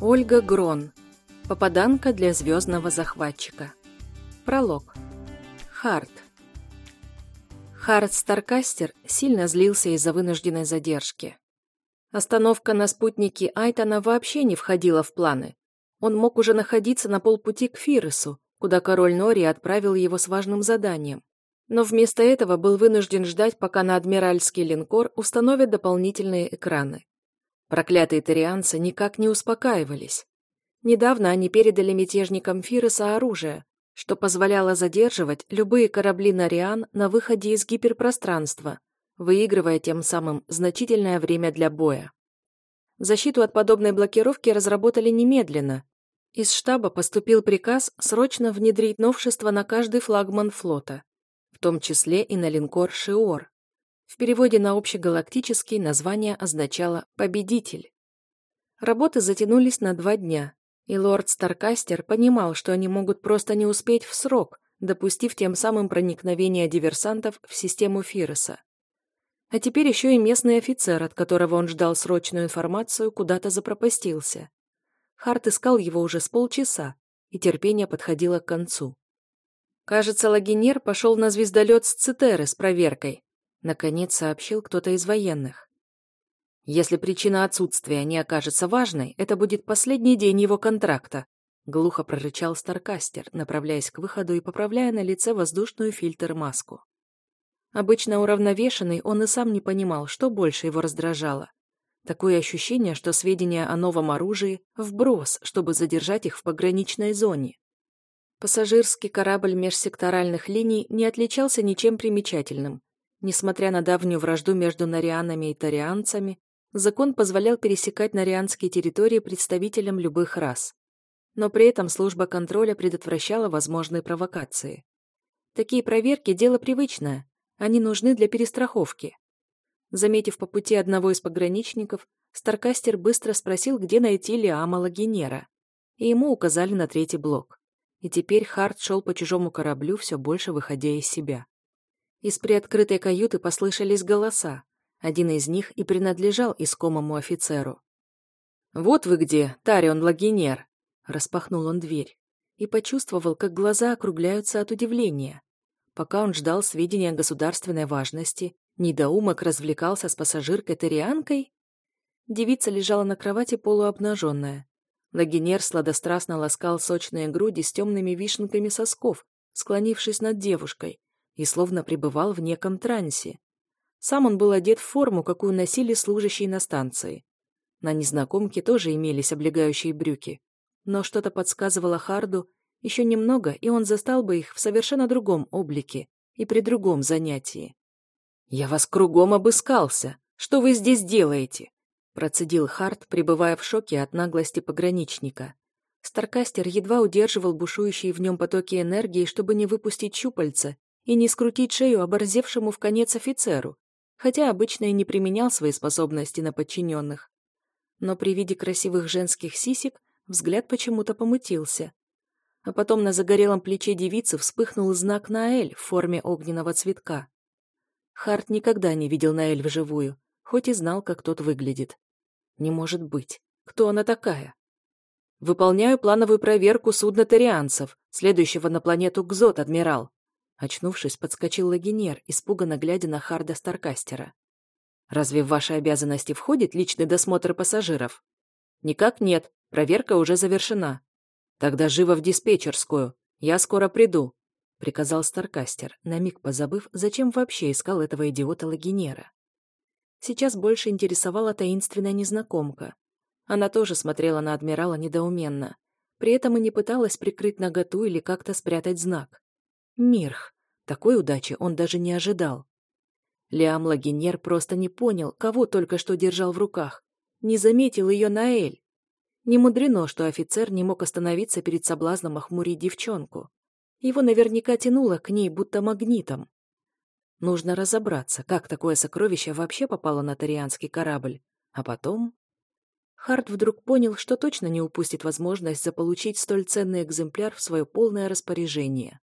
Ольга Грон. Попаданка для звездного захватчика. Пролог. Харт. Харт Старкастер сильно злился из-за вынужденной задержки. Остановка на спутнике Айтона вообще не входила в планы. Он мог уже находиться на полпути к Фиресу, куда король Нори отправил его с важным заданием. Но вместо этого был вынужден ждать, пока на адмиральский линкор установят дополнительные экраны. Проклятые тарианцы никак не успокаивались. Недавно они передали мятежникам Фиреса оружие, что позволяло задерживать любые корабли Нариан на выходе из гиперпространства, выигрывая тем самым значительное время для боя. Защиту от подобной блокировки разработали немедленно. Из штаба поступил приказ срочно внедрить новшество на каждый флагман флота, в том числе и на линкор «Шиор», в переводе на общегалактический название означало «победитель». Работы затянулись на два дня, и лорд Старкастер понимал, что они могут просто не успеть в срок, допустив тем самым проникновение диверсантов в систему Фиреса. А теперь еще и местный офицер, от которого он ждал срочную информацию, куда-то запропастился. Харт искал его уже с полчаса, и терпение подходило к концу. Кажется, Лагинер пошел на звездолет с Цитеры с проверкой, Наконец сообщил кто-то из военных. Если причина отсутствия не окажется важной, это будет последний день его контракта, глухо прорычал Старкастер, направляясь к выходу и поправляя на лице воздушную фильтр-маску. Обычно уравновешенный, он и сам не понимал, что больше его раздражало. Такое ощущение, что сведения о новом оружии – вброс, чтобы задержать их в пограничной зоне. Пассажирский корабль межсекторальных линий не отличался ничем примечательным, Несмотря на давнюю вражду между нарианами и тарианцами, закон позволял пересекать нарианские территории представителям любых рас. Но при этом служба контроля предотвращала возможные провокации. Такие проверки – дело привычное, они нужны для перестраховки. Заметив по пути одного из пограничников, Старкастер быстро спросил, где найти Лиама Лагинера, и ему указали на третий блок. И теперь Харт шел по чужому кораблю, все больше выходя из себя. Из приоткрытой каюты послышались голоса. Один из них и принадлежал искомому офицеру. «Вот вы где, Тарион Лагинер!» Распахнул он дверь и почувствовал, как глаза округляются от удивления. Пока он ждал сведения государственной важности, недоумок развлекался с пассажиркой-тарианкой. Девица лежала на кровати полуобнаженная. Лагинер сладострастно ласкал сочные груди с темными вишенками сосков, склонившись над девушкой, и словно пребывал в неком трансе. Сам он был одет в форму, какую носили служащие на станции. На незнакомке тоже имелись облегающие брюки. Но что-то подсказывало Харду, еще немного, и он застал бы их в совершенно другом облике и при другом занятии. «Я вас кругом обыскался. Что вы здесь делаете?» процедил Хард, пребывая в шоке от наглости пограничника. Старкастер едва удерживал бушующие в нем потоки энергии, чтобы не выпустить щупальца и не скрутить шею оборзевшему в конец офицеру, хотя обычно и не применял свои способности на подчиненных. Но при виде красивых женских сисек взгляд почему-то помутился. А потом на загорелом плече девицы вспыхнул знак Наэль в форме огненного цветка. Харт никогда не видел Наэль вживую, хоть и знал, как тот выглядит. Не может быть. Кто она такая? Выполняю плановую проверку судна тарианцев, следующего на планету Гзот, адмирал. Очнувшись, подскочил Лагинер, испуганно глядя на Харда Старкастера. «Разве в ваши обязанности входит личный досмотр пассажиров?» «Никак нет. Проверка уже завершена». «Тогда живо в диспетчерскую. Я скоро приду», — приказал Старкастер, на миг позабыв, зачем вообще искал этого идиота Лагинера. Сейчас больше интересовала таинственная незнакомка. Она тоже смотрела на адмирала недоуменно. При этом и не пыталась прикрыть наготу или как-то спрятать знак. Мирх. Такой удачи он даже не ожидал. Лиам Лагинер просто не понял, кого только что держал в руках. Не заметил ее Наэль. Не мудрено, что офицер не мог остановиться перед соблазном охмурить девчонку. Его наверняка тянуло к ней будто магнитом. Нужно разобраться, как такое сокровище вообще попало на тарианский корабль. А потом... Харт вдруг понял, что точно не упустит возможность заполучить столь ценный экземпляр в свое полное распоряжение.